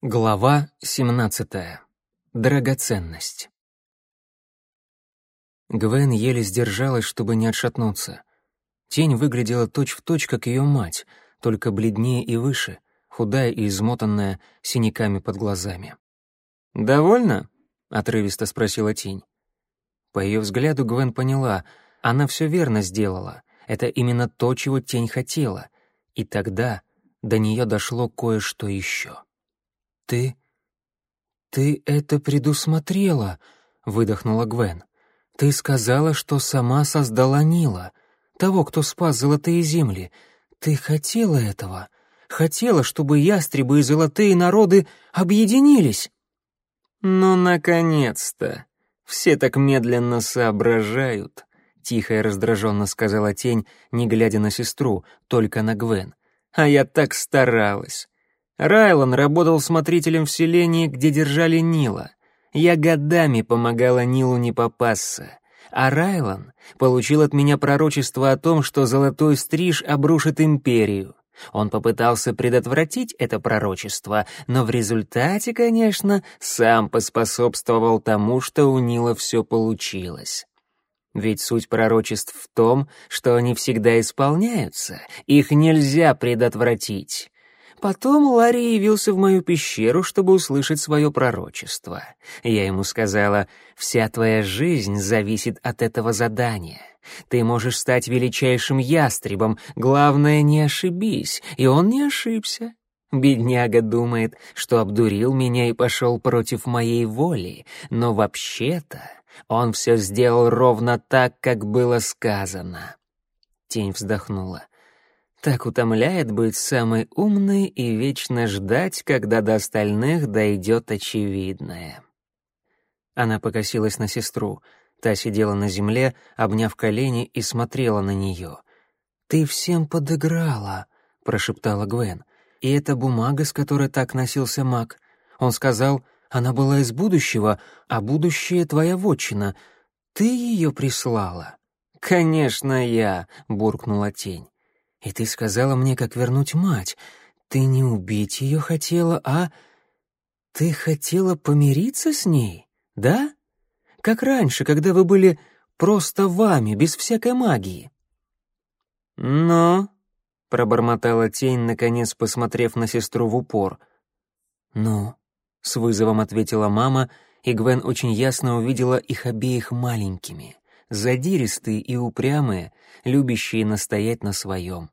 Глава 17. Драгоценность. Гвен еле сдержалась, чтобы не отшатнуться. Тень выглядела точь-в-точь, точь, как ее мать, только бледнее и выше, худая и измотанная, синяками под глазами. «Довольно?» — отрывисто спросила тень. По ее взгляду Гвен поняла, она все верно сделала. Это именно то, чего тень хотела. И тогда до нее дошло кое-что еще. «Ты... ты это предусмотрела», — выдохнула Гвен. «Ты сказала, что сама создала Нила, того, кто спас золотые земли. Ты хотела этого, хотела, чтобы ястребы и золотые народы объединились». «Ну, наконец-то! Все так медленно соображают», — тихо и раздраженно сказала тень, не глядя на сестру, только на Гвен. «А я так старалась. Райлан работал смотрителем в селении, где держали Нила. Я годами помогала Нилу не попасться. А Райлан получил от меня пророчество о том, что Золотой Стриж обрушит империю. Он попытался предотвратить это пророчество, но в результате, конечно, сам поспособствовал тому, что у Нила все получилось. Ведь суть пророчеств в том, что они всегда исполняются, их нельзя предотвратить. Потом Ларри явился в мою пещеру, чтобы услышать свое пророчество. Я ему сказала, «Вся твоя жизнь зависит от этого задания. Ты можешь стать величайшим ястребом, главное, не ошибись». И он не ошибся. Бедняга думает, что обдурил меня и пошел против моей воли, но вообще-то он все сделал ровно так, как было сказано. Тень вздохнула. Так утомляет быть самой умной и вечно ждать, когда до остальных дойдет очевидное. Она покосилась на сестру. Та сидела на земле, обняв колени и смотрела на нее. «Ты всем подыграла», — прошептала Гвен. «И эта бумага, с которой так носился маг. Он сказал, она была из будущего, а будущее — твоя вотчина. Ты ее прислала». «Конечно, я», — буркнула тень. И ты сказала мне, как вернуть мать. Ты не убить ее хотела, а... Ты хотела помириться с ней, да? Как раньше, когда вы были просто вами, без всякой магии. Но... — пробормотала тень, наконец посмотрев на сестру в упор. «Ну?» — с вызовом ответила мама, и Гвен очень ясно увидела их обеих маленькими задиристые и упрямые, любящие настоять на своем.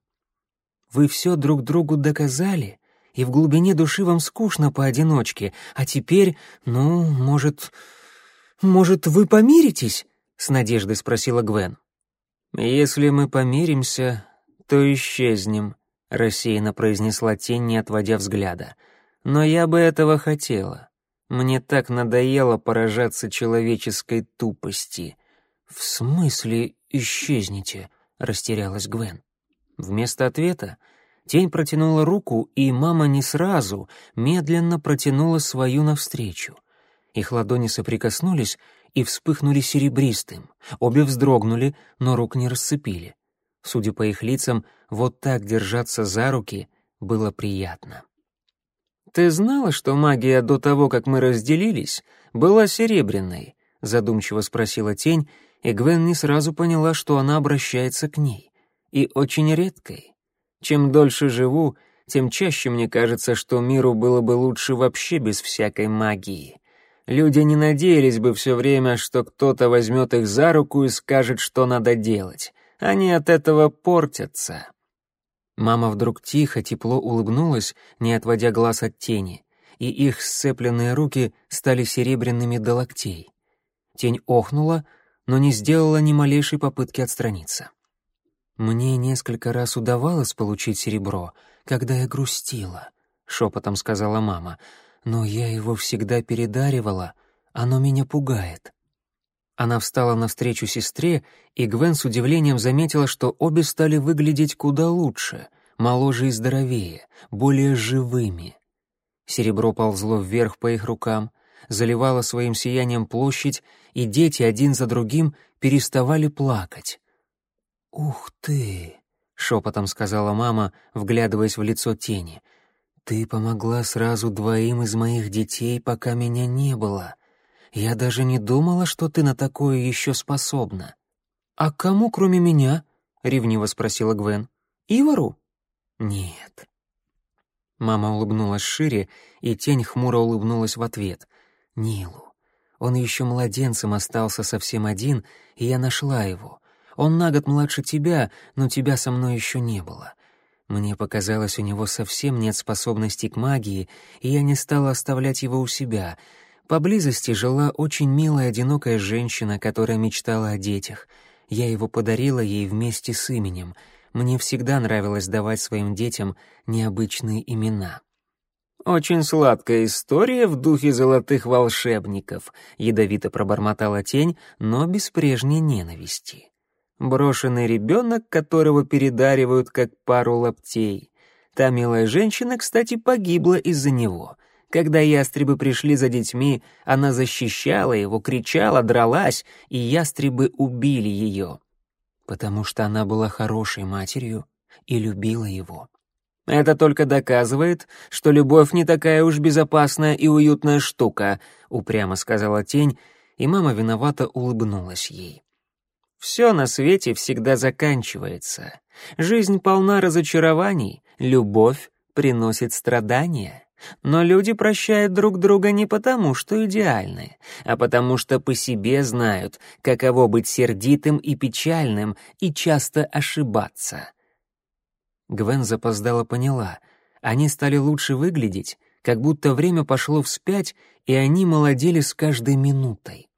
Вы все друг другу доказали, и в глубине души вам скучно поодиночке, а теперь, ну, может... Может, вы помиритесь?» — с надеждой спросила Гвен. «Если мы помиримся, то исчезнем», — рассеянно произнесла тень, не отводя взгляда. «Но я бы этого хотела. Мне так надоело поражаться человеческой тупости. «В смысле исчезните?» — растерялась Гвен. Вместо ответа тень протянула руку, и мама не сразу, медленно протянула свою навстречу. Их ладони соприкоснулись и вспыхнули серебристым. Обе вздрогнули, но рук не расцепили. Судя по их лицам, вот так держаться за руки было приятно. «Ты знала, что магия до того, как мы разделились, была серебряной?» — задумчиво спросила тень, и Гвен не сразу поняла, что она обращается к ней. И очень редкой. Чем дольше живу, тем чаще мне кажется, что миру было бы лучше вообще без всякой магии. Люди не надеялись бы все время, что кто-то возьмет их за руку и скажет, что надо делать. Они от этого портятся. Мама вдруг тихо, тепло улыбнулась, не отводя глаз от тени, и их сцепленные руки стали серебряными до локтей. Тень охнула, но не сделала ни малейшей попытки отстраниться. «Мне несколько раз удавалось получить серебро, когда я грустила», — шепотом сказала мама, «но я его всегда передаривала, оно меня пугает». Она встала навстречу сестре, и Гвен с удивлением заметила, что обе стали выглядеть куда лучше, моложе и здоровее, более живыми. Серебро ползло вверх по их рукам, заливала своим сиянием площадь, и дети один за другим переставали плакать. «Ух ты!» — шепотом сказала мама, вглядываясь в лицо тени. ты помогла сразу двоим из моих детей, пока меня не было. Я даже не думала, что ты на такое еще способна». «А кому, кроме меня?» — ревниво спросила Гвен. «Ивару?» «Нет». Мама улыбнулась шире, и тень хмуро улыбнулась в ответ. «Нилу. Он еще младенцем остался совсем один, и я нашла его. Он на год младше тебя, но тебя со мной еще не было. Мне показалось, у него совсем нет способностей к магии, и я не стала оставлять его у себя. Поблизости жила очень милая одинокая женщина, которая мечтала о детях. Я его подарила ей вместе с именем. Мне всегда нравилось давать своим детям необычные имена. «Очень сладкая история в духе золотых волшебников», — ядовито пробормотала тень, но без прежней ненависти. Брошенный ребенок, которого передаривают как пару лаптей. Та милая женщина, кстати, погибла из-за него. Когда ястребы пришли за детьми, она защищала его, кричала, дралась, и ястребы убили ее. Потому что она была хорошей матерью и любила его. «Это только доказывает, что любовь не такая уж безопасная и уютная штука», — упрямо сказала тень, и мама виновато улыбнулась ей. Все на свете всегда заканчивается. Жизнь полна разочарований, любовь приносит страдания. Но люди прощают друг друга не потому, что идеальны, а потому что по себе знают, каково быть сердитым и печальным и часто ошибаться. Гвен запоздала поняла. Они стали лучше выглядеть, как будто время пошло вспять, и они молодели с каждой минутой.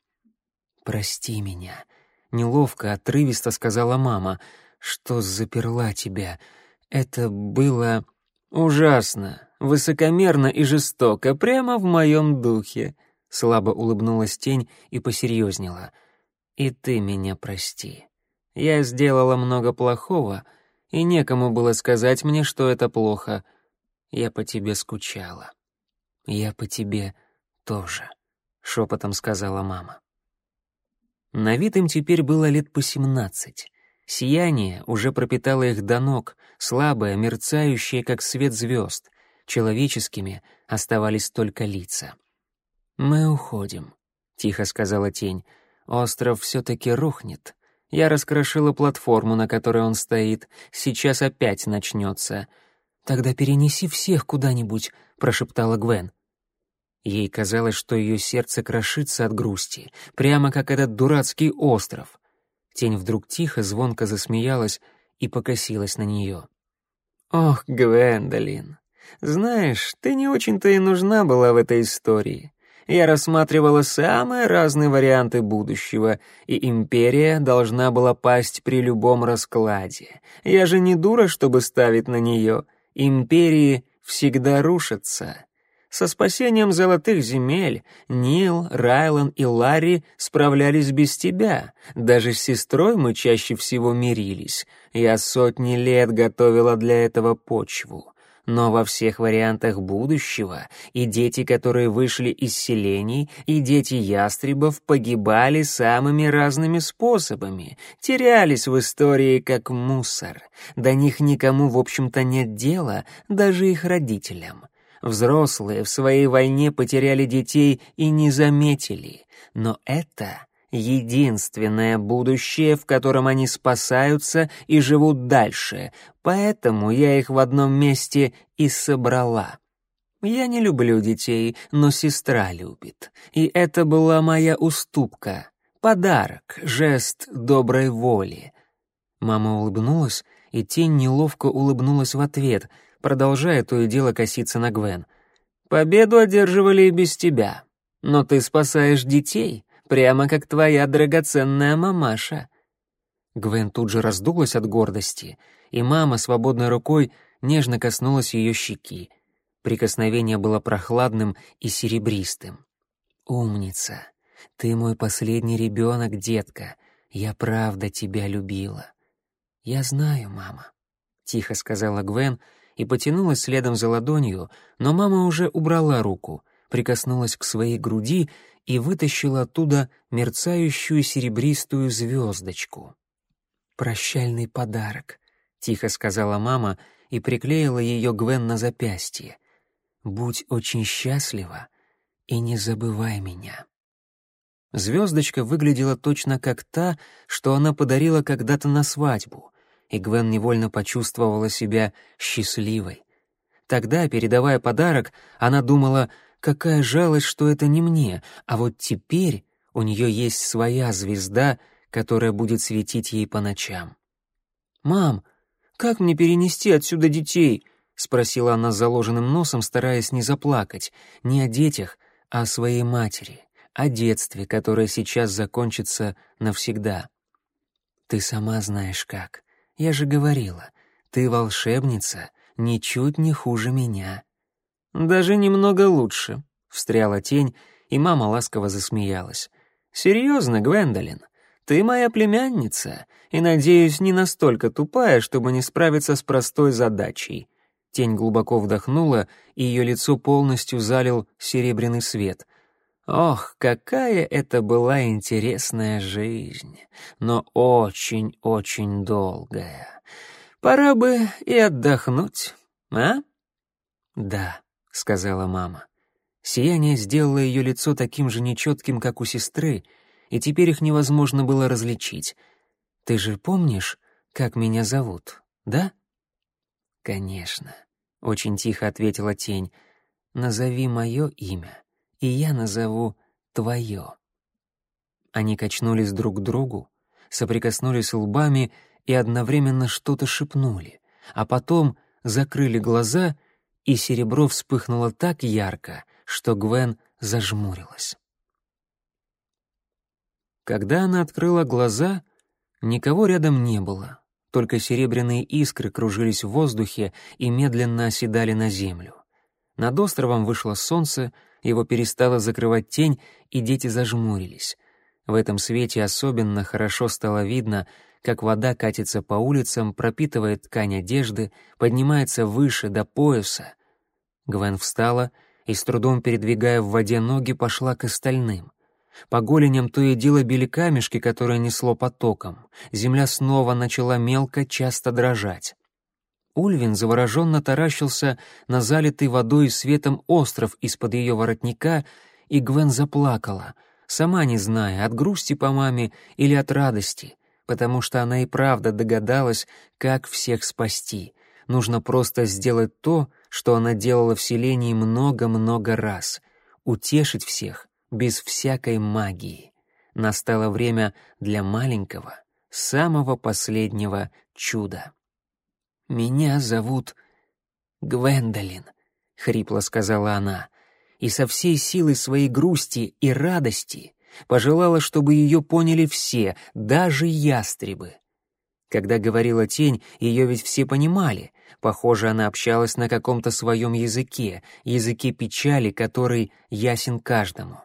«Прости меня», Неловко, отрывисто сказала мама, что заперла тебя. Это было ужасно, высокомерно и жестоко, прямо в моем духе. Слабо улыбнулась тень и посерьезнела. И ты меня прости. Я сделала много плохого, и некому было сказать мне, что это плохо. Я по тебе скучала. Я по тебе тоже, шепотом сказала мама. На вид им теперь было лет по семнадцать. Сияние уже пропитало их до ног, слабое, мерцающее, как свет звезд. Человеческими оставались только лица. «Мы уходим», — тихо сказала тень. «Остров все-таки рухнет. Я раскрошила платформу, на которой он стоит. Сейчас опять начнется». «Тогда перенеси всех куда-нибудь», — прошептала Гвен. Ей казалось, что ее сердце крошится от грусти, прямо как этот дурацкий остров. Тень вдруг тихо, звонко засмеялась и покосилась на нее. «Ох, Гвендолин, знаешь, ты не очень-то и нужна была в этой истории. Я рассматривала самые разные варианты будущего, и империя должна была пасть при любом раскладе. Я же не дура, чтобы ставить на нее. Империи всегда рушатся. Со спасением золотых земель Нил, Райлан и Ларри справлялись без тебя. Даже с сестрой мы чаще всего мирились. Я сотни лет готовила для этого почву. Но во всех вариантах будущего и дети, которые вышли из селений, и дети ястребов погибали самыми разными способами, терялись в истории как мусор. До них никому, в общем-то, нет дела, даже их родителям. Взрослые в своей войне потеряли детей и не заметили. Но это единственное будущее, в котором они спасаются и живут дальше, поэтому я их в одном месте и собрала. Я не люблю детей, но сестра любит. И это была моя уступка, подарок, жест доброй воли. Мама улыбнулась, и тень неловко улыбнулась в ответ — продолжая то и дело коситься на Гвен. «Победу одерживали и без тебя. Но ты спасаешь детей, прямо как твоя драгоценная мамаша». Гвен тут же раздулась от гордости, и мама свободной рукой нежно коснулась ее щеки. Прикосновение было прохладным и серебристым. «Умница! Ты мой последний ребенок, детка. Я правда тебя любила». «Я знаю, мама», — тихо сказала Гвен, — и потянулась следом за ладонью, но мама уже убрала руку, прикоснулась к своей груди и вытащила оттуда мерцающую серебристую звездочку. «Прощальный подарок», — тихо сказала мама и приклеила ее Гвен на запястье. Будь очень счастлива и не забывай меня». Звездочка выглядела точно как та, что она подарила когда-то на свадьбу, и Гвен невольно почувствовала себя счастливой. Тогда, передавая подарок, она думала, какая жалость, что это не мне, а вот теперь у нее есть своя звезда, которая будет светить ей по ночам. «Мам, как мне перенести отсюда детей?» — спросила она с заложенным носом, стараясь не заплакать, не о детях, а о своей матери, о детстве, которое сейчас закончится навсегда. «Ты сама знаешь как. Я же говорила, ты волшебница, ничуть не хуже меня». «Даже немного лучше», — встряла тень, и мама ласково засмеялась. «Серьезно, Гвендолин, ты моя племянница, и, надеюсь, не настолько тупая, чтобы не справиться с простой задачей. Тень глубоко вдохнула, и ее лицо полностью залил серебряный свет. Ох, какая это была интересная жизнь, но очень-очень долгая. Пора бы и отдохнуть, а? Да, сказала мама. Сияние сделало ее лицо таким же нечетким, как у сестры, и теперь их невозможно было различить. Ты же помнишь, как меня зовут, да? Конечно. — очень тихо ответила тень. «Назови мое имя, и я назову твое». Они качнулись друг к другу, соприкоснулись лбами и одновременно что-то шепнули, а потом закрыли глаза, и серебро вспыхнуло так ярко, что Гвен зажмурилась. Когда она открыла глаза, никого рядом не было только серебряные искры кружились в воздухе и медленно оседали на землю. Над островом вышло солнце, его перестало закрывать тень, и дети зажмурились. В этом свете особенно хорошо стало видно, как вода катится по улицам, пропитывает ткань одежды, поднимается выше, до пояса. Гвен встала и, с трудом передвигая в воде ноги, пошла к остальным. По голеням то и дело били камешки, которые несло потоком. Земля снова начала мелко, часто дрожать. Ульвин завороженно таращился на залитый водой и светом остров из-под ее воротника, и Гвен заплакала, сама не зная, от грусти по маме или от радости, потому что она и правда догадалась, как всех спасти. Нужно просто сделать то, что она делала в селении много-много раз — утешить всех, без всякой магии. Настало время для маленького, самого последнего чуда. «Меня зовут Гвендолин», — хрипло сказала она, и со всей силой своей грусти и радости пожелала, чтобы ее поняли все, даже ястребы. Когда говорила тень, ее ведь все понимали. Похоже, она общалась на каком-то своем языке, языке печали, который ясен каждому.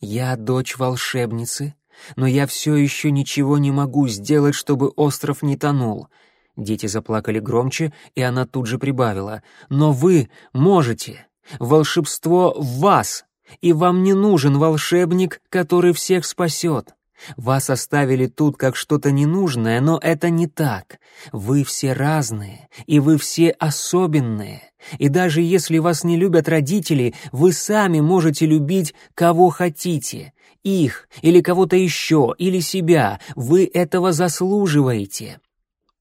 «Я дочь волшебницы, но я все еще ничего не могу сделать, чтобы остров не тонул». Дети заплакали громче, и она тут же прибавила. «Но вы можете! Волшебство в вас! И вам не нужен волшебник, который всех спасет!» Вас оставили тут как что-то ненужное, но это не так. Вы все разные, и вы все особенные. И даже если вас не любят родители, вы сами можете любить кого хотите. Их, или кого-то еще, или себя. Вы этого заслуживаете.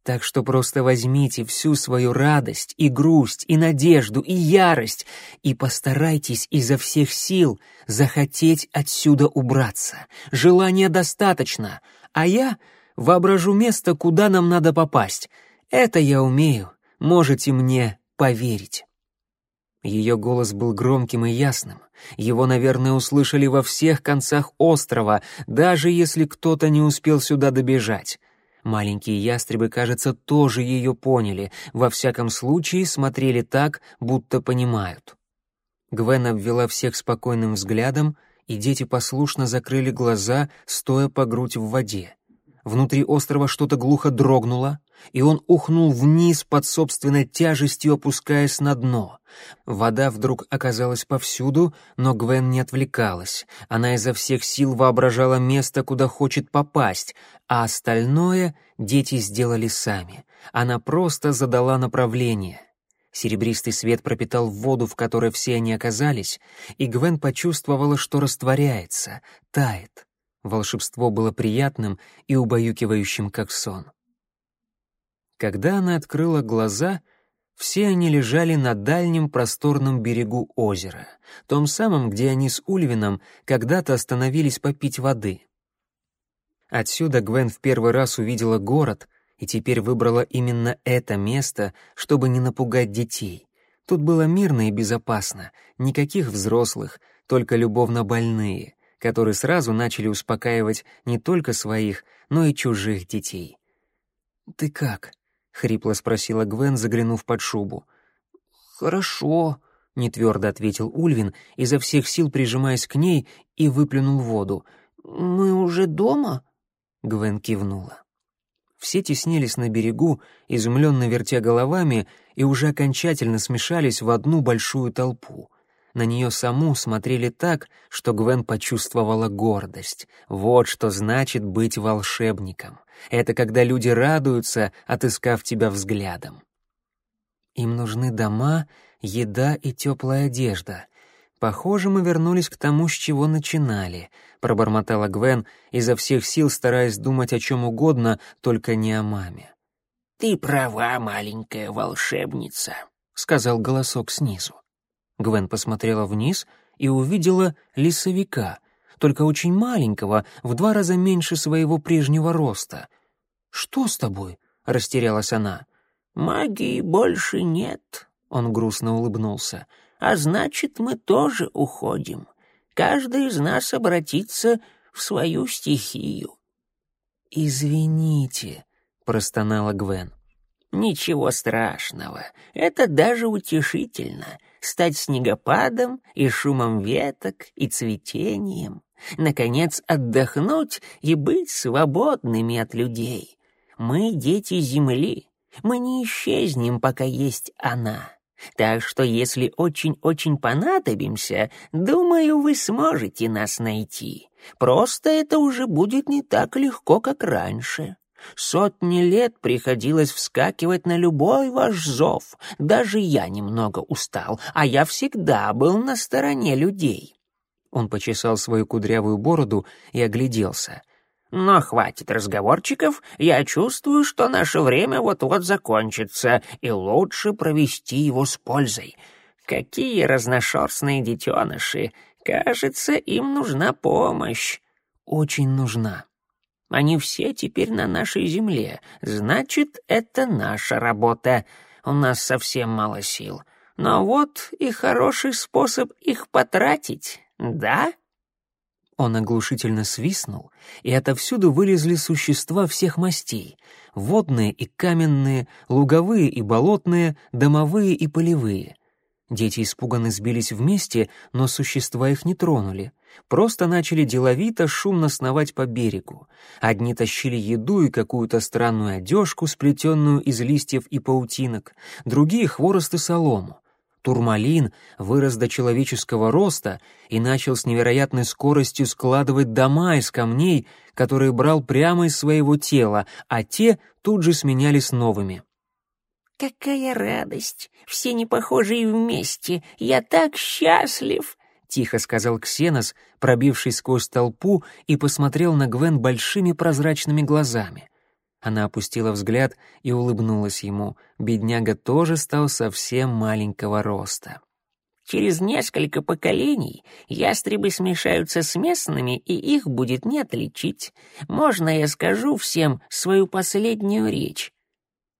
Так что просто возьмите всю свою радость и грусть, и надежду, и ярость, и постарайтесь изо всех сил захотеть отсюда убраться. Желания достаточно, а я воображу место, куда нам надо попасть. Это я умею, можете мне поверить. Ее голос был громким и ясным. Его, наверное, услышали во всех концах острова, даже если кто-то не успел сюда добежать. Маленькие ястребы, кажется, тоже ее поняли, во всяком случае смотрели так, будто понимают. Гвен обвела всех спокойным взглядом, и дети послушно закрыли глаза, стоя по грудь в воде. Внутри острова что-то глухо дрогнуло, и он ухнул вниз под собственной тяжестью, опускаясь на дно. Вода вдруг оказалась повсюду, но Гвен не отвлекалась. Она изо всех сил воображала место, куда хочет попасть, а остальное дети сделали сами. Она просто задала направление. Серебристый свет пропитал воду, в которой все они оказались, и Гвен почувствовала, что растворяется, тает. Волшебство было приятным и убаюкивающим, как сон. Когда она открыла глаза, все они лежали на дальнем просторном берегу озера, том самом, где они с Ульвином когда-то остановились попить воды. Отсюда Гвен в первый раз увидела город и теперь выбрала именно это место, чтобы не напугать детей. Тут было мирно и безопасно, никаких взрослых, только любовно больные, которые сразу начали успокаивать не только своих, но и чужих детей. «Ты как?» — хрипло спросила Гвен, заглянув под шубу. «Хорошо», — нетвердо ответил Ульвин, изо всех сил прижимаясь к ней, и выплюнул воду. «Мы уже дома?» Гвен кивнула. Все теснились на берегу, изумленно вертя головами, и уже окончательно смешались в одну большую толпу. На нее саму смотрели так, что Гвен почувствовала гордость. Вот что значит быть волшебником. Это когда люди радуются, отыскав тебя взглядом. Им нужны дома, еда и теплая одежда. Похоже, мы вернулись к тому, с чего начинали —— пробормотала Гвен, изо всех сил стараясь думать о чем угодно, только не о маме. «Ты права, маленькая волшебница», — сказал голосок снизу. Гвен посмотрела вниз и увидела лесовика, только очень маленького, в два раза меньше своего прежнего роста. «Что с тобой?» — растерялась она. «Магии больше нет», — он грустно улыбнулся. «А значит, мы тоже уходим каждый из нас обратится в свою стихию. «Извините», — простонала Гвен. «Ничего страшного, это даже утешительно — стать снегопадом и шумом веток, и цветением, наконец отдохнуть и быть свободными от людей. Мы дети Земли, мы не исчезнем, пока есть она». Так что если очень-очень понадобимся, думаю, вы сможете нас найти. Просто это уже будет не так легко, как раньше. Сотни лет приходилось вскакивать на любой ваш зов. Даже я немного устал, а я всегда был на стороне людей». Он почесал свою кудрявую бороду и огляделся. Но хватит разговорчиков, я чувствую, что наше время вот-вот закончится, и лучше провести его с пользой. Какие разношерстные детеныши! Кажется, им нужна помощь. Очень нужна. Они все теперь на нашей земле. Значит, это наша работа. У нас совсем мало сил. Но вот и хороший способ их потратить, да?» Он оглушительно свистнул, и отовсюду вылезли существа всех мастей — водные и каменные, луговые и болотные, домовые и полевые. Дети испуганно сбились вместе, но существа их не тронули. Просто начали деловито, шумно сновать по берегу. Одни тащили еду и какую-то странную одежку, сплетенную из листьев и паутинок, другие — хворост и солому. Турмалин вырос до человеческого роста и начал с невероятной скоростью складывать дома из камней, которые брал прямо из своего тела, а те тут же сменялись новыми. «Какая радость! Все непохожие вместе! Я так счастлив!» — тихо сказал Ксенос, пробившись сквозь толпу, и посмотрел на Гвен большими прозрачными глазами — она опустила взгляд и улыбнулась ему. Бедняга тоже стал совсем маленького роста. Через несколько поколений ястребы смешаются с местными, и их будет не отличить. Можно я скажу всем свою последнюю речь?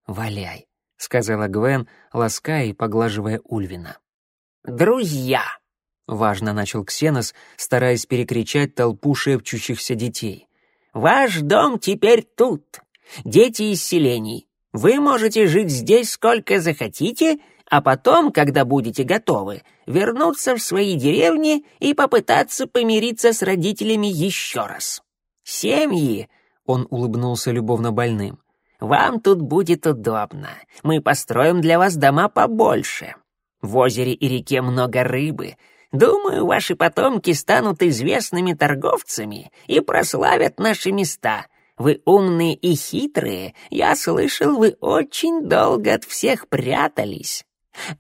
«Валяй», — сказала Гвен, лаская и поглаживая Ульвина. «Друзья!» — важно начал Ксенос, стараясь перекричать толпу шепчущихся детей. «Ваш дом теперь тут. Дети из селений, вы можете жить здесь сколько захотите, а потом, когда будете готовы, вернуться в свои деревни и попытаться помириться с родителями еще раз. Семьи, он улыбнулся любовно больным, вам тут будет удобно. Мы построим для вас дома побольше. В озере и реке много рыбы. Думаю, ваши потомки станут известными торговцами и прославят наши места — вы умные и хитрые. Я слышал, вы очень долго от всех прятались.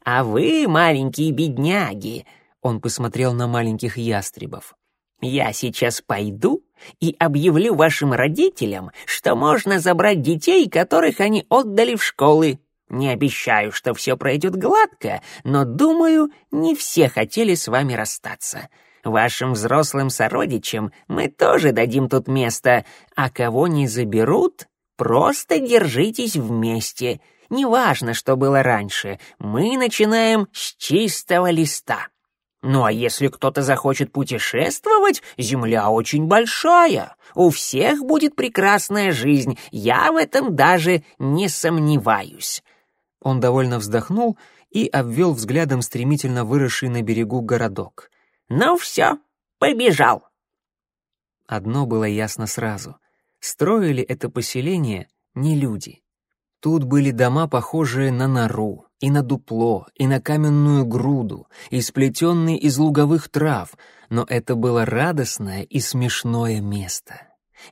А вы, маленькие бедняги, он посмотрел на маленьких ястребов. Я сейчас пойду и объявлю вашим родителям, что можно забрать детей, которых они отдали в школы. Не обещаю, что все пройдет гладко, но, думаю, не все хотели с вами расстаться. Вашим взрослым сородичам мы тоже дадим тут место, а кого не заберут, просто держитесь вместе. Неважно, что было раньше, мы начинаем с чистого листа. Ну а если кто-то захочет путешествовать, земля очень большая. У всех будет прекрасная жизнь, я в этом даже не сомневаюсь. Он довольно вздохнул и обвел взглядом стремительно выросший на берегу городок. «Ну все, побежал!» Одно было ясно сразу. Строили это поселение не люди. Тут были дома, похожие на нору, и на дупло, и на каменную груду, и сплетенные из луговых трав, но это было радостное и смешное место.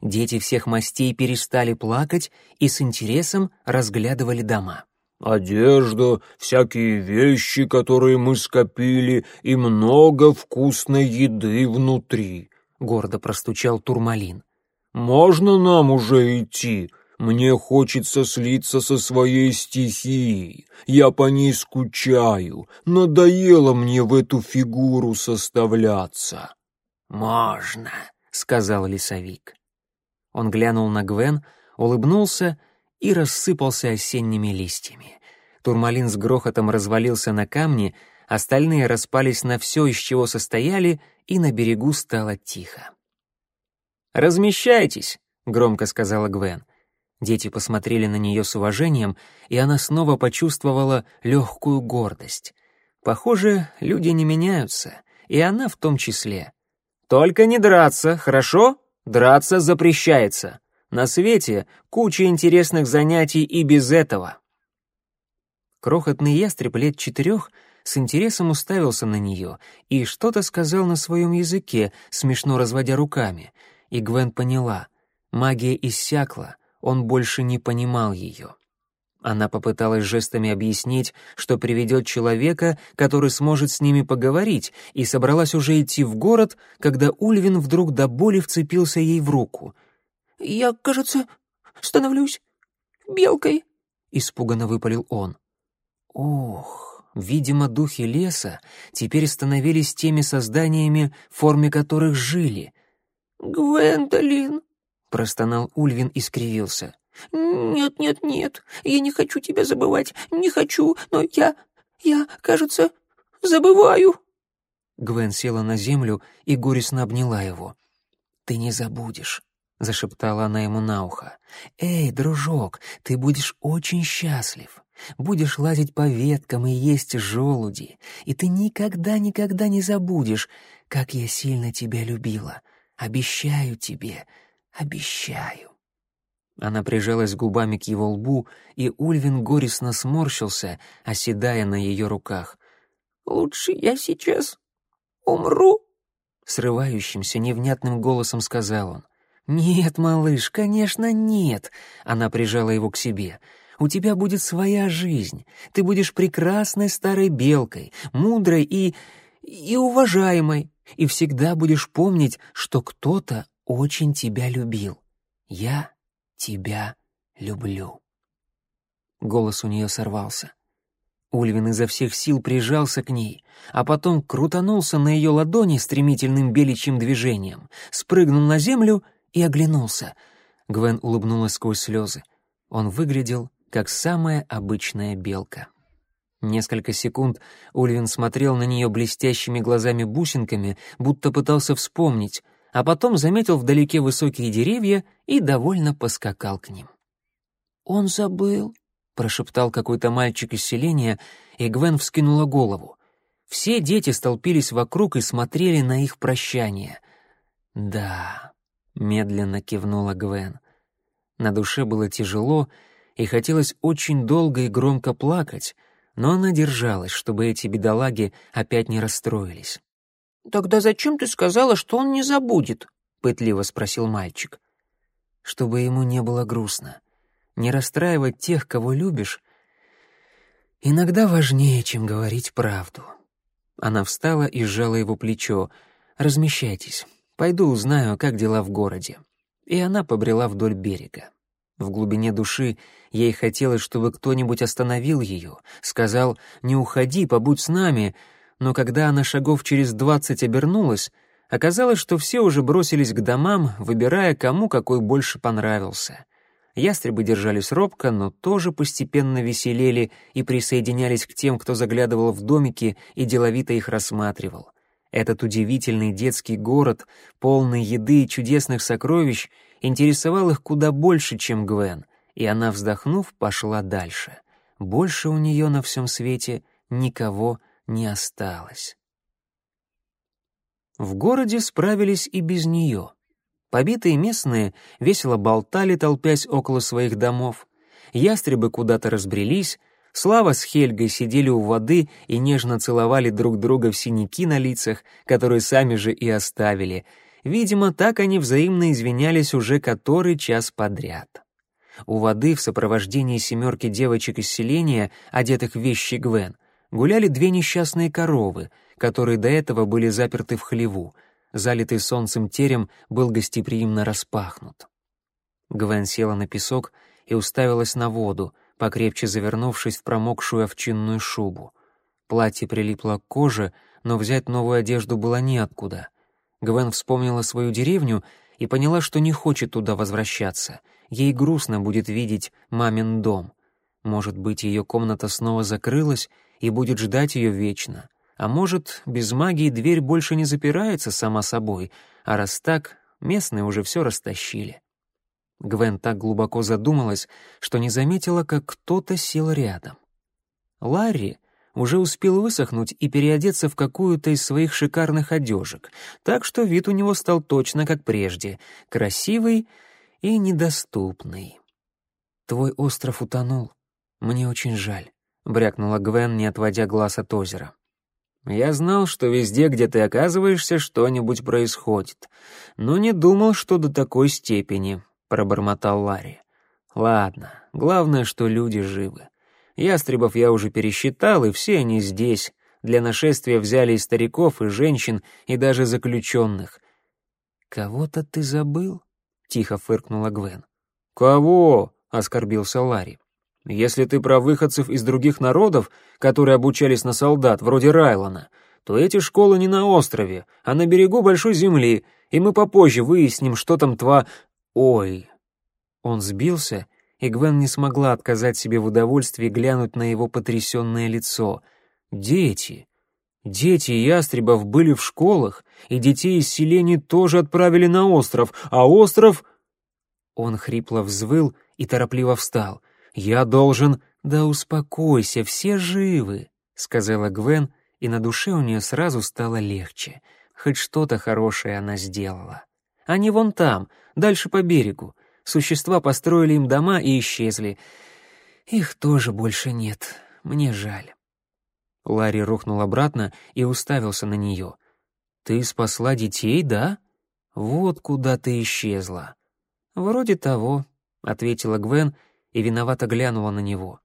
Дети всех мастей перестали плакать и с интересом разглядывали дома. «Одежда, всякие вещи, которые мы скопили, и много вкусной еды внутри», — гордо простучал Турмалин. «Можно нам уже идти? Мне хочется слиться со своей стихией. Я по ней скучаю. Надоело мне в эту фигуру составляться». «Можно», — сказал лесовик. Он глянул на Гвен, улыбнулся и рассыпался осенними листьями. Турмалин с грохотом развалился на камни, остальные распались на все, из чего состояли, и на берегу стало тихо. «Размещайтесь», — громко сказала Гвен. Дети посмотрели на нее с уважением, и она снова почувствовала легкую гордость. Похоже, люди не меняются, и она в том числе. «Только не драться, хорошо? Драться запрещается. На свете куча интересных занятий и без этого». Крохотный ястреб лет четырех с интересом уставился на нее и что-то сказал на своем языке, смешно разводя руками. И Гвен поняла — магия иссякла — он больше не понимал ее. Она попыталась жестами объяснить, что приведет человека, который сможет с ними поговорить, и собралась уже идти в город, когда Ульвин вдруг до боли вцепился ей в руку. «Я, кажется, становлюсь белкой», — испуганно выпалил он. Ох, видимо, духи леса теперь становились теми созданиями, в форме которых жили. «Гвендолин», простонал Ульвин и скривился. «Нет, нет, нет, я не хочу тебя забывать, не хочу, но я, я, кажется, забываю». Гвен села на землю и горестно обняла его. «Ты не забудешь», — зашептала она ему на ухо. «Эй, дружок, ты будешь очень счастлив. Будешь лазить по веткам и есть желуди, и ты никогда-никогда не забудешь, как я сильно тебя любила. Обещаю тебе, Обещаю». Она прижалась губами к его лбу, и Ульвин горестно сморщился, оседая на ее руках. «Лучше я сейчас умру?» Срывающимся, невнятным голосом сказал он. «Нет, малыш, конечно, нет!» Она прижала его к себе. «У тебя будет своя жизнь. Ты будешь прекрасной старой белкой, мудрой и... и уважаемой, и всегда будешь помнить, что кто-то очень тебя любил. Я тебя люблю». Голос у нее сорвался. Ульвин изо всех сил прижался к ней, а потом крутанулся на ее ладони стремительным беличьим движением, спрыгнул на землю и оглянулся. Гвен улыбнулась сквозь слезы. Он выглядел как самая обычная белка. Несколько секунд Ульвин смотрел на нее блестящими глазами-бусинками, будто пытался вспомнить, а потом заметил вдалеке высокие деревья и довольно поскакал к ним. «Он забыл», — прошептал какой-то мальчик из селения, и Гвен вскинула голову. Все дети столпились вокруг и смотрели на их прощание. «Да», — медленно кивнула Гвен. На душе было тяжело, и хотелось очень долго и громко плакать, но она держалась, чтобы эти бедолаги опять не расстроились. «Тогда зачем ты сказала, что он не забудет?» — пытливо спросил мальчик. «Чтобы ему не было грустно. Не расстраивать тех, кого любишь, Иногда важнее, чем говорить правду. Она встала и сжала его плечо. «Размещайтесь. Пойду узнаю, как дела в городе». И она побрела вдоль берега. В глубине души ей хотелось, чтобы кто-нибудь остановил ее, сказал «Не уходи, побудь с нами», но когда она шагов через двадцать обернулась, оказалось, что все уже бросились к домам, выбирая, кому какой больше понравился. Ястребы держались робко, но тоже постепенно веселели и присоединялись к тем, кто заглядывал в домики и деловито их рассматривал. Этот удивительный детский город, полный еды и чудесных сокровищ, интересовал их куда больше, чем Гвен, и она, вздохнув, пошла дальше. Больше у нее на всем свете никого не осталось. В городе справились и без нее. Побитые местные весело болтали, толпясь около своих домов. Ястребы куда-то разбрелись, Слава с Хельгой сидели у воды и нежно целовали друг друга в синяки на лицах, которые сами же и оставили. Видимо, так они взаимно извинялись уже который час подряд. У воды в сопровождении семерки девочек из селения, одетых в вещи Гвен, гуляли две несчастные коровы, которые до этого были заперты в хлеву. Залитый солнцем терем был гостеприимно распахнут. Гвен села на песок и уставилась на воду — покрепче завернувшись в промокшую овчинную шубу. Платье прилипло к коже, но взять новую одежду было неоткуда. Гвен вспомнила свою деревню и поняла, что не хочет туда возвращаться. Ей грустно будет видеть мамин дом. Может быть, ее комната снова закрылась и будет ждать ее вечно. А может, без магии дверь больше не запирается сама собой, а раз так, местные уже все растащили. Гвен так глубоко задумалась, что не заметила, как кто-то сел рядом. Ларри уже успел высохнуть и переодеться в какую-то из своих шикарных одежек, так что вид у него стал точно как прежде, красивый и недоступный. «Твой остров утонул. Мне очень жаль», — брякнула Гвен, не отводя глаз от озера. «Я знал, что везде, где ты оказываешься, что-нибудь происходит, но не думал, что до такой степени», — пробормотал Ларри. «Ладно, главное, что люди живы. Ястребов я уже пересчитал, и все они здесь. Для нашествия взяли и стариков, и женщин, и даже заключенных». «Кого-то ты забыл?» — тихо фыркнула Гвен. «Кого?» — оскорбился Ларри. «Если ты про выходцев из других народов, которые обучались на солдат, вроде Райлона, то эти школы не на острове, а на берегу большой земли, и мы попозже выясним, что там тва... «Ой!» Он сбился, и Гвен не смогла отказать себе в удовольствии глянуть на его потрясенное лицо. «Дети!» Дети ястребов были в школах, и детей из селений тоже отправили на остров, а остров... Он хрипло взвыл и торопливо встал. «Я должен...» «Да успокойся, все живы», — сказала Гвен, и на душе у нее сразу стало легче. Хоть что-то хорошее она сделала. Они вон там, дальше по берегу. Существа построили им дома и исчезли. Их тоже больше нет. Мне жаль. Ларри рухнул обратно и уставился на нее. «Ты спасла детей, да? Вот куда ты исчезла». «Вроде того», — ответила Гвен и виновато глянула на него.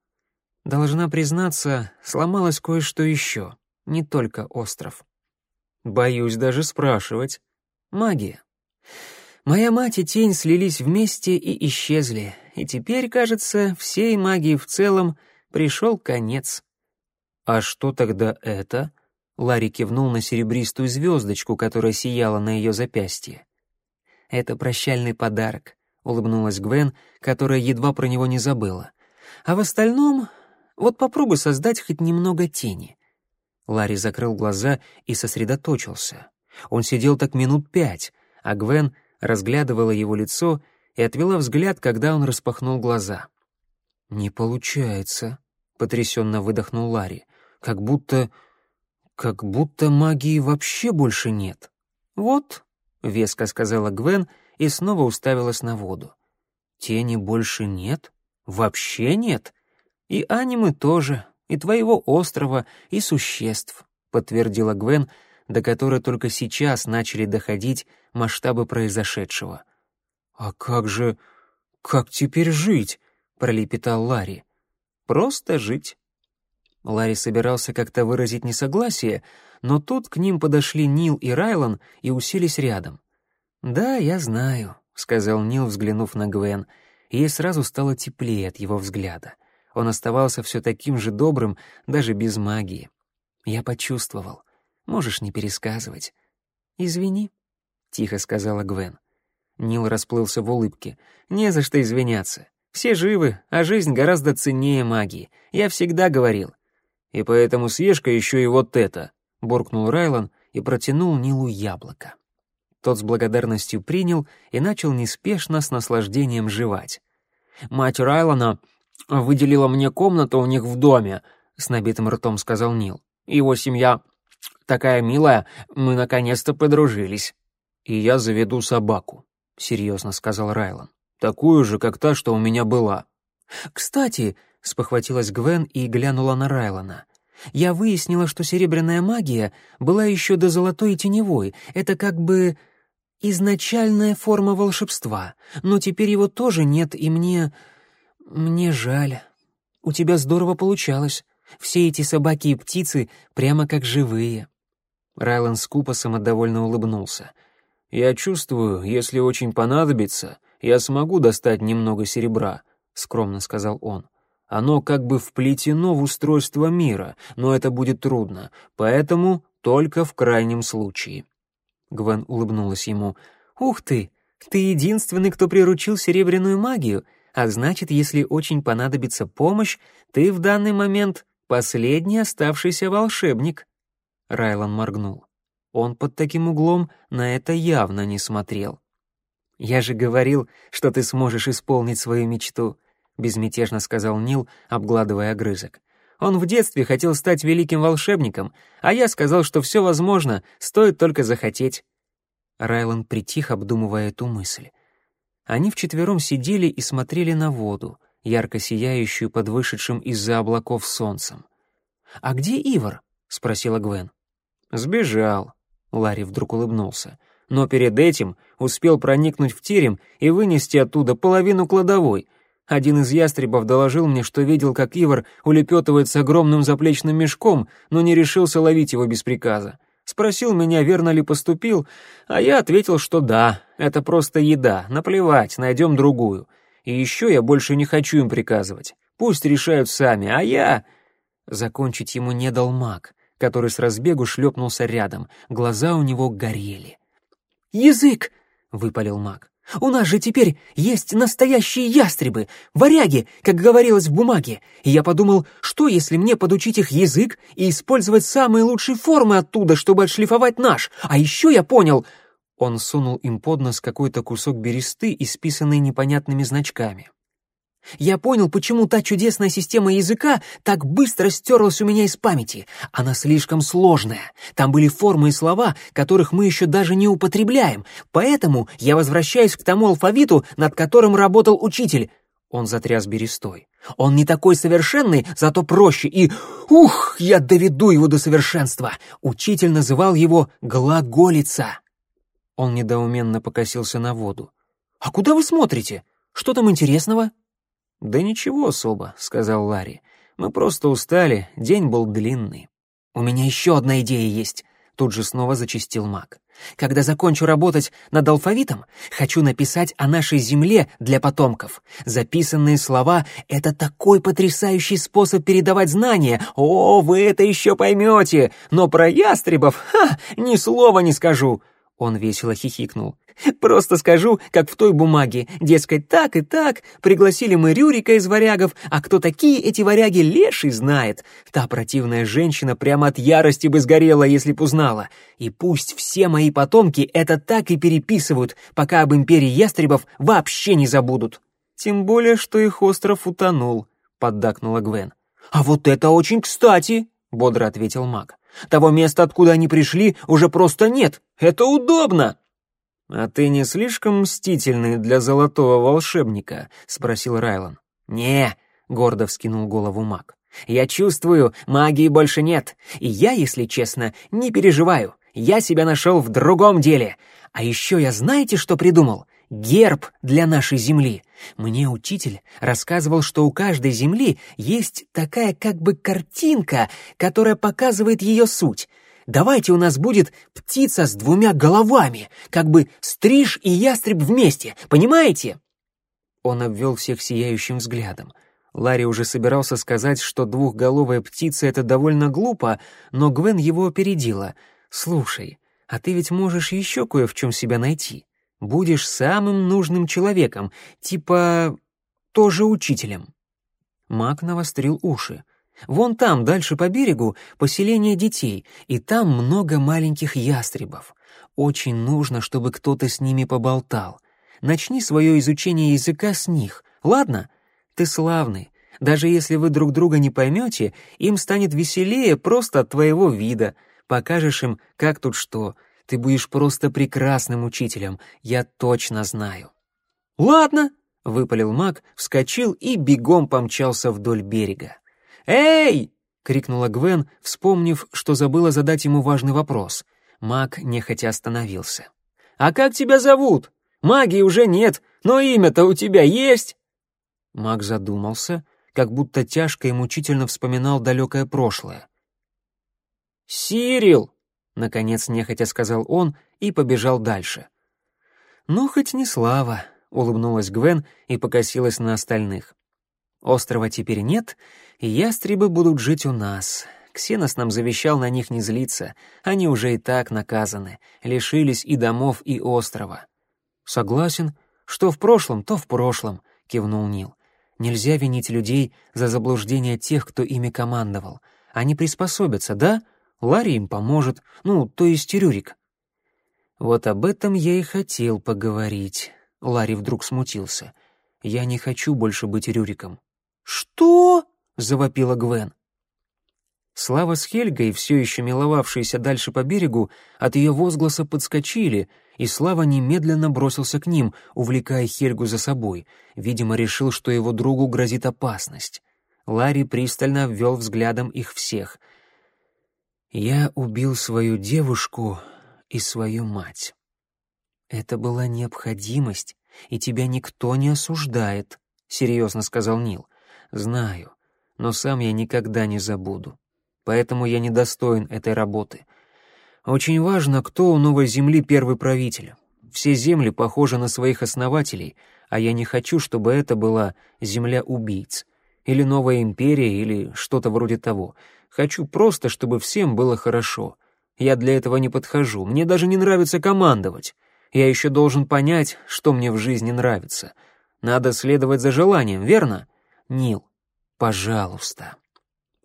«Должна признаться, сломалось кое-что еще, не только остров». «Боюсь даже спрашивать. Магия. Моя мать и тень слились вместе и исчезли, и теперь, кажется, всей магии в целом пришел конец. «А что тогда это?» Ларри кивнул на серебристую звездочку, которая сияла на ее запястье. «Это прощальный подарок», — улыбнулась Гвен, которая едва про него не забыла. «А в остальном, вот попробуй создать хоть немного тени». Ларри закрыл глаза и сосредоточился. Он сидел так минут пять, а Гвен разглядывала его лицо и отвела взгляд, когда он распахнул глаза. «Не получается», — потрясенно выдохнул Ларри, «как будто... как будто магии вообще больше нет». «Вот», — веско сказала Гвен и снова уставилась на воду. «Тени больше нет? Вообще нет? И анимы тоже, и твоего острова, и существ», — подтвердила Гвен, — до которой только сейчас начали доходить масштабы произошедшего. «А как же... как теперь жить?» — пролепетал Ларри. «Просто жить». Ларри собирался как-то выразить несогласие, но тут к ним подошли Нил и Райлан и уселись рядом. «Да, я знаю», — сказал Нил, взглянув на Гвен, ей сразу стало теплее от его взгляда. Он оставался все таким же добрым, даже без магии. Я почувствовал. Можешь не пересказывать. «Извини», — тихо сказала Гвен. Нил расплылся в улыбке. «Не за что извиняться. Все живы, а жизнь гораздо ценнее магии. Я всегда говорил. И поэтому съешь-ка еще и вот это», — буркнул Райлан и протянул Нилу яблоко. Тот с благодарностью принял и начал неспешно с наслаждением жевать. «Мать Райлана выделила мне комнату у них в доме», — с набитым ртом сказал Нил. «Его семья такая милая, мы наконец-то подружились». «И я заведу собаку», — серьезно сказал Райлан. «Такую же, как та, что у меня была». «Кстати», — спохватилась Гвен и глянула на Райлана. «Я выяснила, что серебряная магия была еще до золотой и теневой. Это как бы изначальная форма волшебства, но теперь его тоже нет, и мне... мне жаль. У тебя здорово получалось. Все эти собаки и птицы прямо как живые». Райлан скупо самодовольно улыбнулся. «Я чувствую, если очень понадобится, я смогу достать немного серебра», — скромно сказал он. «Оно как бы вплетено в устройство мира, но это будет трудно, поэтому только в крайнем случае». Гвен улыбнулась ему. «Ух ты! Ты единственный, кто приручил серебряную магию, а значит, если очень понадобится помощь, ты в данный момент последний оставшийся волшебник». Райлан моргнул. Он под таким углом на это явно не смотрел. «Я же говорил, что ты сможешь исполнить свою мечту», — безмятежно сказал Нил, обгладывая огрызок. «Он в детстве хотел стать великим волшебником, а я сказал, что все возможно, стоит только захотеть». Райлан притих, обдумывая эту мысль. Они вчетвером сидели и смотрели на воду, ярко сияющую под вышедшим из-за облаков солнцем. «А где Ивар?» — спросила Гвен. «Сбежал», — Ларри вдруг улыбнулся но перед этим успел проникнуть в терем и вынести оттуда половину кладовой. Один из ястребов доложил мне, что видел, как Ивар улепетывает с огромным заплечным мешком, но не решился ловить его без приказа. Спросил меня, верно ли поступил, а я ответил, что да, это просто еда, наплевать, найдем другую. И еще я больше не хочу им приказывать. Пусть решают сами, а я...» Закончить ему не дал маг, который с разбегу шлепнулся рядом, глаза у него горели. «Язык!» — выпалил маг. «У нас же теперь есть настоящие ястребы, варяги, как говорилось в бумаге. И я подумал, что если мне подучить их язык и использовать самые лучшие формы оттуда, чтобы отшлифовать наш? А еще я понял...» Он сунул им под нос какой-то кусок бересты, исписанный непонятными значками. Я понял, почему та чудесная система языка так быстро стерлась у меня из памяти. Она слишком сложная. Там были формы и слова, которых мы еще даже не употребляем. Поэтому я возвращаюсь к тому алфавиту, над которым работал учитель. Он затряс берестой. Он не такой совершенный, зато проще, и... Ух, я доведу его до совершенства! Учитель называл его «глаголица». Он недоуменно покосился на воду. «А куда вы смотрите? Что там интересного?» «Да ничего особо», — сказал Ларри. «Мы просто устали, день был длинный». «У меня еще одна идея есть», — тут же снова зачистил маг. «Когда закончу работать над алфавитом, хочу написать о нашей земле для потомков. Записанные слова — это такой потрясающий способ передавать знания. О, вы это еще поймете! Но про ястребов, ха, ни слова не скажу!» Он весело хихикнул. Просто скажу, как в той бумаге, дескать, так и так, пригласили мы Рюрика из варягов, а кто такие эти варяги, леший знает. Та противная женщина прямо от ярости бы сгорела, если б узнала. И пусть все мои потомки это так и переписывают, пока об империи ястребов вообще не забудут. Тем более, что их остров утонул, поддакнула Гвен. А вот это очень кстати, бодро ответил маг. Того места, откуда они пришли, уже просто нет. Это удобно. «А ты не слишком мстительный для золотого волшебника?» — спросил Райлан. «Не», — гордо вскинул голову маг. «Я чувствую, магии больше нет, и я, если честно, не переживаю. Я себя нашел в другом деле. А еще я знаете, что придумал? Герб для нашей земли. Мне учитель рассказывал, что у каждой земли есть такая как бы картинка, которая показывает ее суть. Давайте у нас будет птица с двумя головами, как бы стриж и ястреб вместе, понимаете?» Он обвел всех сияющим взглядом. Ларри уже собирался сказать, что двухголовая птица — это довольно глупо, но Гвен его опередила. «Слушай, а ты ведь можешь еще кое в чем себя найти. Будешь самым нужным человеком, типа тоже учителем». Маг навострил уши. «Вон там, дальше по берегу, поселение детей, и там много маленьких ястребов. Очень нужно, чтобы кто-то с ними поболтал. Начни свое изучение языка с них, ладно?» Ты славный. Даже если вы друг друга не поймете, им станет веселее просто от твоего вида. Покажешь им, как тут что. Ты будешь просто прекрасным учителем, я точно знаю». «Ладно», — выпалил маг, вскочил и бегом помчался вдоль берега. «Эй!» — крикнула Гвен, вспомнив, что забыла задать ему важный вопрос. Маг нехотя остановился. «А как тебя зовут? Магии уже нет, но имя-то у тебя есть?» Маг задумался, как будто тяжко и мучительно вспоминал далекое прошлое. «Сирил!» — наконец нехотя сказал он и побежал дальше. «Ну, хоть не слава», — улыбнулась Гвен и покосилась на остальных. «Острова теперь нет, и ястребы будут жить у нас. Ксенос нам завещал на них не злиться, они уже и так наказаны, лишились и домов, и острова». «Согласен, что в прошлом, то в прошлом», — кивнул Нил. Нельзя винить людей за заблуждение тех, кто ими командовал. Они приспособятся, да? Ларри им поможет, ну, то есть Рюрик. Вот об этом я и хотел поговорить. Ларри вдруг смутился. Я не хочу больше быть Рюриком. Что? завопила Гвен. Слава с Хельгой, все еще миловавшиеся дальше по берегу, от ее возгласа подскочили, и Слава немедленно бросился к ним, увлекая Хельгу за собой. Видимо, решил, что его другу грозит опасность. Ларри пристально ввел взглядом их всех. «Я убил свою девушку и свою мать. Это была необходимость, и тебя никто не осуждает», — серьезно сказал Нил. «Знаю, но сам я никогда не забуду поэтому я недостоин этой работы. Очень важно, кто у новой земли первый правитель. Все земли похожи на своих основателей, а я не хочу, чтобы это была земля убийц. Или новая империя, или что-то вроде того. Хочу просто, чтобы всем было хорошо. Я для этого не подхожу, мне даже не нравится командовать. Я еще должен понять, что мне в жизни нравится. Надо следовать за желанием, верно? Нил, пожалуйста.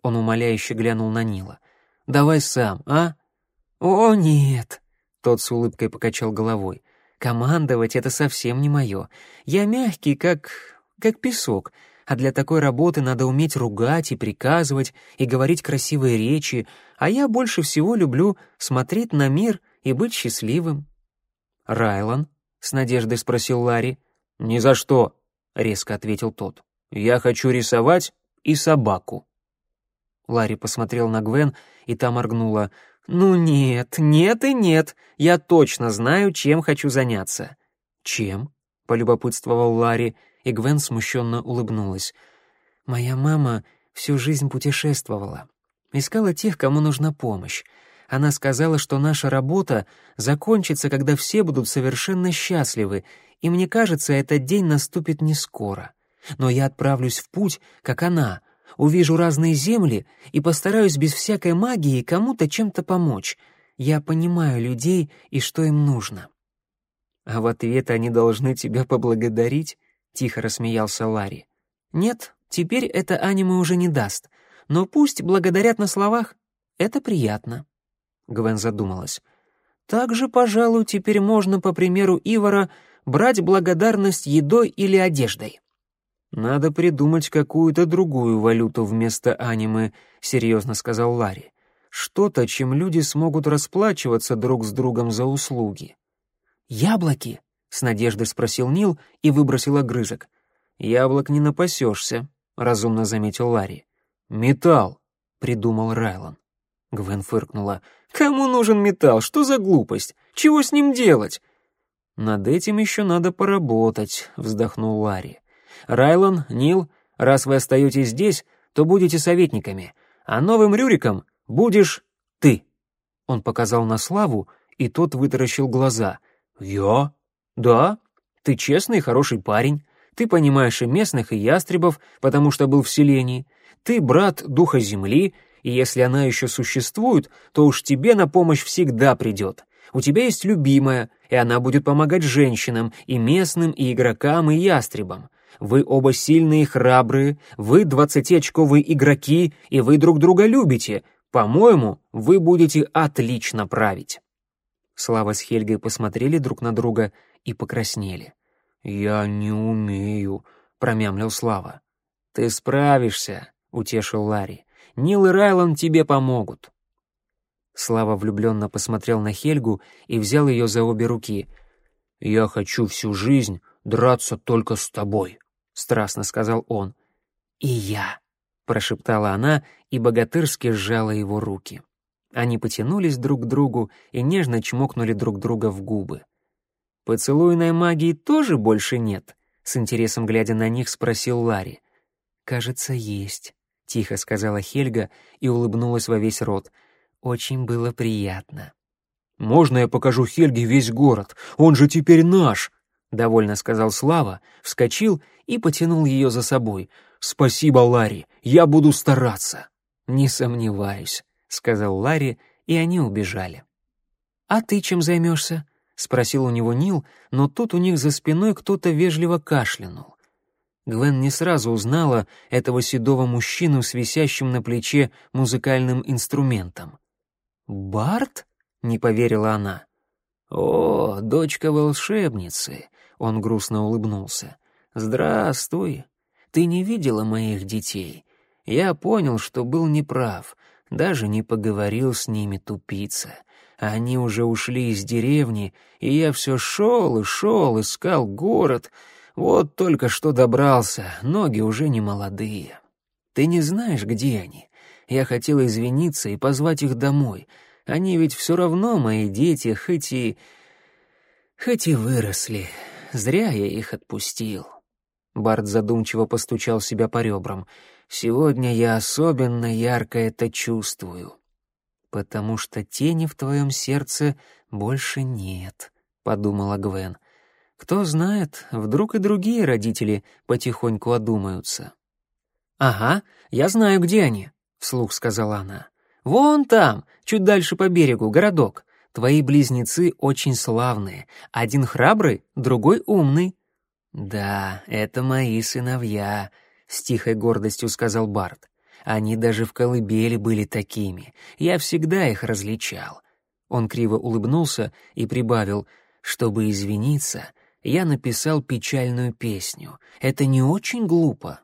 Он умоляюще глянул на Нила. «Давай сам, а?» «О, нет!» — тот с улыбкой покачал головой. «Командовать — это совсем не мое. Я мягкий, как... как песок, а для такой работы надо уметь ругать и приказывать, и говорить красивые речи, а я больше всего люблю смотреть на мир и быть счастливым». «Райлан?» — с надеждой спросил Ларри. «Ни за что», — резко ответил тот. «Я хочу рисовать и собаку». Ларри посмотрел на Гвен, и та моргнула. «Ну нет, нет и нет. Я точно знаю, чем хочу заняться». «Чем?» — полюбопытствовал Ларри, и Гвен смущенно улыбнулась. «Моя мама всю жизнь путешествовала. Искала тех, кому нужна помощь. Она сказала, что наша работа закончится, когда все будут совершенно счастливы, и мне кажется, этот день наступит не скоро. Но я отправлюсь в путь, как она, увижу разные земли и постараюсь без всякой магии кому-то чем-то помочь. Я понимаю людей и что им нужно». «А в ответ они должны тебя поблагодарить?» — тихо рассмеялся Ларри. «Нет, теперь это аниме уже не даст. Но пусть благодарят на словах. Это приятно». Гвен задумалась. «Также, пожалуй, теперь можно, по примеру Ивара, брать благодарность едой или одеждой». «Надо придумать какую-то другую валюту вместо аниме», — серьезно сказал Ларри. «Что-то, чем люди смогут расплачиваться друг с другом за услуги». «Яблоки?» — с надеждой спросил Нил и выбросил огрызок. «Яблок не напасешься», — разумно заметил Ларри. «Металл», — придумал Райлан. Гвен фыркнула. «Кому нужен металл? Что за глупость? Чего с ним делать?» «Над этим еще надо поработать», — вздохнул Ларри. «Райлон, Нил, раз вы остаетесь здесь, то будете советниками, а новым Рюриком будешь ты». Он показал на Славу, и тот вытаращил глаза. «Я?» «Да, ты честный и хороший парень. Ты понимаешь и местных, и ястребов, потому что был в селении. Ты брат духа земли, и если она еще существует, то уж тебе на помощь всегда придет. У тебя есть любимая, и она будет помогать женщинам, и местным, и игрокам, и ястребам. Вы оба сильные и храбрые, вы двадцатиочковые игроки, и вы друг друга любите. По-моему, вы будете отлично править». Слава с Хельгой посмотрели друг на друга и покраснели. «Я не умею», — промямлил Слава. «Ты справишься», — утешил Ларри. «Нил и Райлан тебе помогут». Слава влюбленно посмотрел на Хельгу и взял ее за обе руки. «Я хочу всю жизнь драться только с тобой», — страстно сказал он. «И я», — прошептала она и богатырски сжала его руки. Они потянулись друг к другу и нежно чмокнули друг друга в губы. «Поцелуйной магии тоже больше нет?» — с интересом глядя на них спросил Ларри. «Кажется, есть», — тихо сказала Хельга и улыбнулась во весь рот. «Очень было приятно». «Можно я покажу Хельге весь город? Он же теперь наш!» — довольно сказал Слава, вскочил и потянул ее за собой. «Спасибо, Ларри, я буду стараться». «Не сомневаюсь», — сказал Ларри, и они убежали. «А ты чем займешься?» — спросил у него Нил, но тут у них за спиной кто-то вежливо кашлянул. Гвен не сразу узнала этого седого мужчину с висящим на плече музыкальным инструментом. «Барт?» — не поверила она. «О, дочка волшебницы!» — он грустно улыбнулся. «Здравствуй. Ты не видела моих детей. Я понял, что был неправ, даже не поговорил с ними, тупица. Они уже ушли из деревни, и я все шел и шел, искал город. Вот только что добрался, ноги уже не молодые. Ты не знаешь, где они? Я хотел извиниться и позвать их домой. Они ведь все равно мои дети, хоть и... хоть и выросли. Зря я их отпустил. Барт задумчиво постучал себя по ребрам. «Сегодня я особенно ярко это чувствую потому что тени в твоем сердце больше нет», — подумала Гвен. «Кто знает, вдруг и другие родители потихоньку одумаются». «Ага, я знаю, где они», — вслух сказала она. «Вон там, чуть дальше по берегу, городок. Твои близнецы очень славные. Один храбрый, другой умный». «Да, это мои сыновья», — с тихой гордостью сказал Барт. Они даже в колыбели были такими. Я всегда их различал. Он криво улыбнулся и прибавил, чтобы извиниться, я написал печальную песню. Это не очень глупо.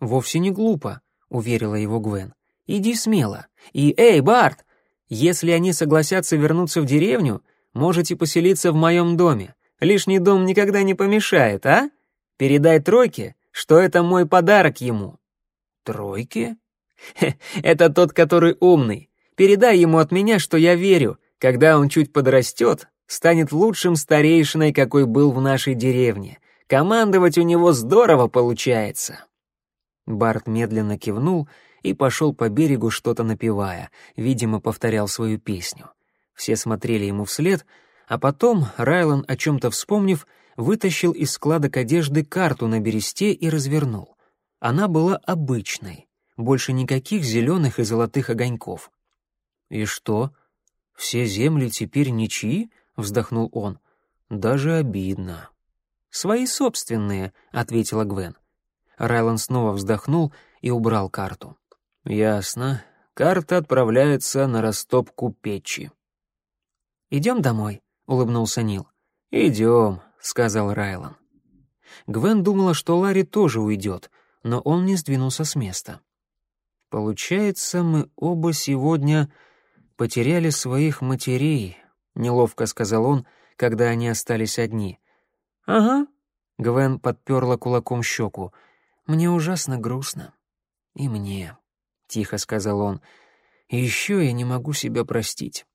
Вовсе не глупо, уверила его Гвен. Иди смело. И, эй, Барт, если они согласятся вернуться в деревню, можете поселиться в моем доме. Лишний дом никогда не помешает, а? Передай тройке, что это мой подарок ему. Тройке? это тот, который умный. Передай ему от меня, что я верю. Когда он чуть подрастет, станет лучшим старейшиной, какой был в нашей деревне. Командовать у него здорово получается». Барт медленно кивнул и пошел по берегу, что-то напевая, видимо, повторял свою песню. Все смотрели ему вслед, а потом Райлан, о чем-то вспомнив, вытащил из складок одежды карту на бересте и развернул. Она была обычной, больше никаких зеленых и золотых огоньков. «И что? Все земли теперь ничьи?» — вздохнул он. «Даже обидно». «Свои собственные», — ответила Гвен. Райлан снова вздохнул и убрал карту. «Ясно. Карта отправляется на растопку печи». «Идем домой», — улыбнулся Нил. «Идем», — сказал Райлан. Гвен думала, что Ларри тоже уйдет, но он не сдвинулся с места. Получается, мы оба сегодня потеряли своих матерей, неловко сказал он, когда они остались одни. Ага. Гвен подперла кулаком щеку. Мне ужасно грустно. И мне, тихо сказал он. И еще я не могу себя простить.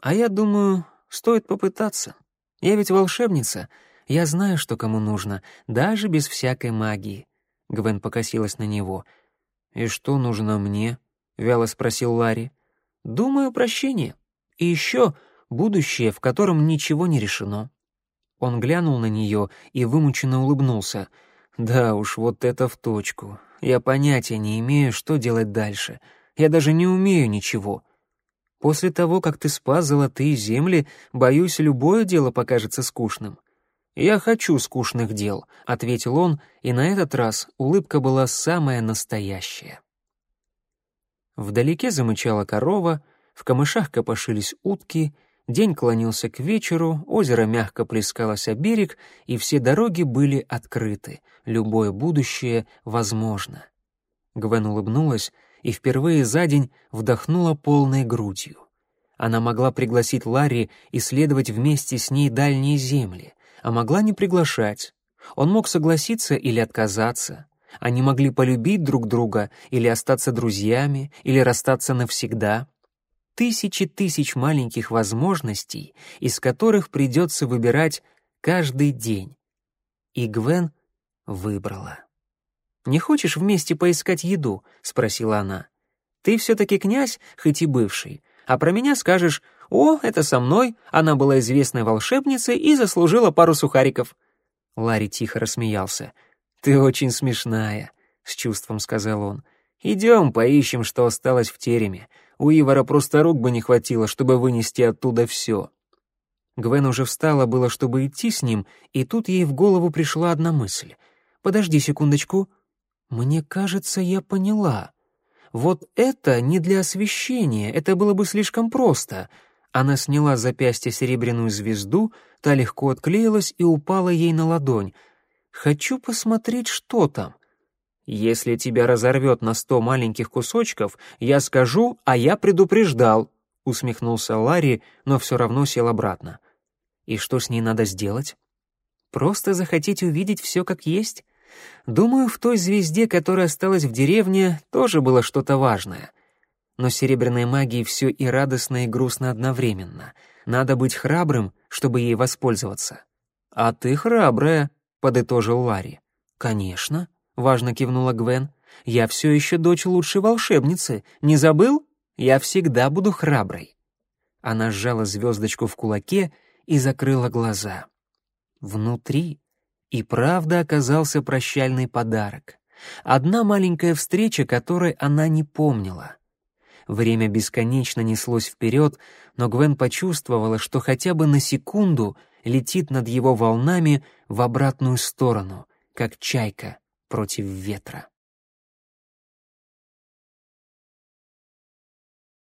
А я думаю, стоит попытаться. Я ведь волшебница. Я знаю, что кому нужно, даже без всякой магии». Гвен покосилась на него. «И что нужно мне?» — вяло спросил Ларри. «Думаю, прощение. И еще будущее, в котором ничего не решено». Он глянул на нее и вымученно улыбнулся. «Да уж, вот это в точку. Я понятия не имею, что делать дальше. Я даже не умею ничего. После того, как ты спас золотые земли, боюсь, любое дело покажется скучным». «Я хочу скучных дел», — ответил он, и на этот раз улыбка была самая настоящая. Вдалеке замычала корова, в камышах копошились утки — День клонился к вечеру, озеро мягко плескалось о берег, и все дороги были открыты, любое будущее возможно. Гвен улыбнулась и впервые за день вдохнула полной грудью. Она могла пригласить Ларри исследовать вместе с ней дальние земли, а могла не приглашать. Он мог согласиться или отказаться. Они могли полюбить друг друга или остаться друзьями, или расстаться навсегда тысячи тысяч маленьких возможностей, из которых придется выбирать каждый день. И Гвен выбрала. «Не хочешь вместе поискать еду?» — спросила она. «Ты все-таки князь, хоть и бывший, а про меня скажешь, «О, это со мной, она была известной волшебницей и заслужила пару сухариков». Ларри тихо рассмеялся. «Ты очень смешная», — с чувством сказал он. «Идем, поищем, что осталось в тереме. У Ивара просто рук бы не хватило, чтобы вынести оттуда все. Гвен уже встала было, чтобы идти с ним, и тут ей в голову пришла одна мысль. «Подожди секундочку. Мне кажется, я поняла. Вот это не для освещения, это было бы слишком просто». Она сняла с запястья серебряную звезду, та легко отклеилась и упала ей на ладонь. «Хочу посмотреть, что там». «Если тебя разорвет на сто маленьких кусочков, я скажу, а я предупреждал», — усмехнулся Ларри, но все равно сел обратно. «И что с ней надо сделать?» «Просто захотеть увидеть все как есть. Думаю, в той звезде, которая осталась в деревне, тоже было что-то важное. Но серебряной магии все и радостно, и грустно одновременно. Надо быть храбрым, чтобы ей воспользоваться». «А ты храбрая», — подытожил Ларри. «Конечно», важно кивнула Гвен. Я все еще дочь лучшей волшебницы. Не забыл? Я всегда буду храброй. Она сжала звездочку в кулаке и закрыла глаза. Внутри и правда оказался прощальный подарок. Одна маленькая встреча, которой она не помнила. Время бесконечно неслось вперед, но Гвен почувствовала, что хотя бы на секунду летит над его волнами в обратную сторону, как чайка против ветра.